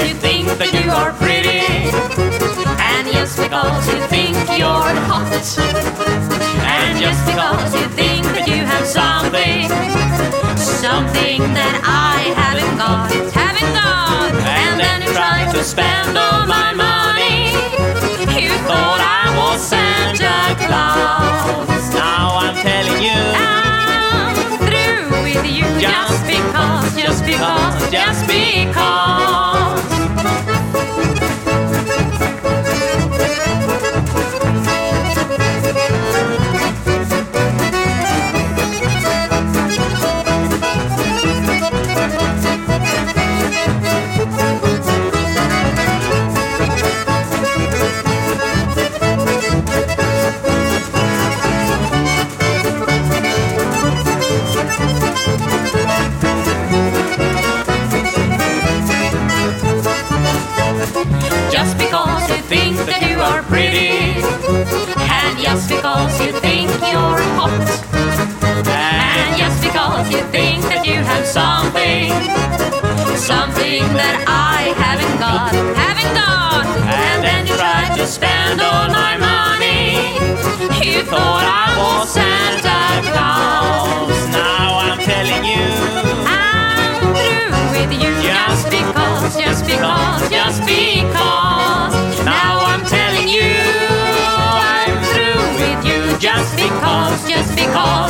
you think that you are pretty. And just because you think you're hot. And just because you think that you have something. Something that I haven't got. Haven't got. And then you try to spend all my money. You thought I was Santa Claus. Now I'm telling you. I'm through with you just because, just because, just because. That you are pretty, and just because you think you're hot, and just because you think that you have something, something that I haven't got, haven't got, and then you try to spend all my money. You thought I was Santa because, just because.